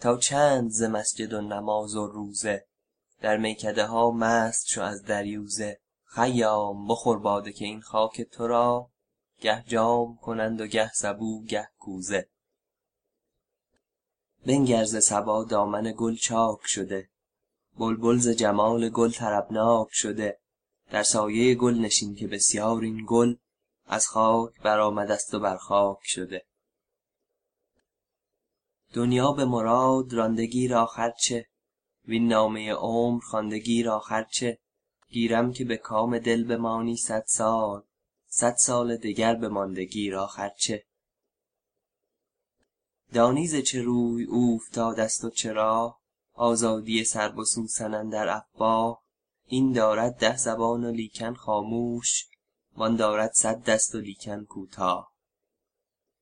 تا چند ز مسجد و نماز و روزه؟ در میکده ها مست شو از دریوزه. خیام بخور باده که این خاک تو را گه جام کنند و گه سبو گه کوزه. بنگر ز دامن گل چاک شده. بلبل ز جمال گل طربناک شده. در سایه گل نشین که بسیار این گل از خاک برآمده ست و بر خاک شده. دنیا به مراد رانده گیر آخر چه وین نامه عمر خوانده گیر آخر چه گیرم که به کام دل بمانی صد سال. صد سال دگر بمانده گیر آخر چه دانی ز چه روی اوفتاده ست و چرا آزادی سرو و سوسن اندر این دارد ده زبان و لیکن خاموش. وآن دارد صد دست و لیکن کوتاه.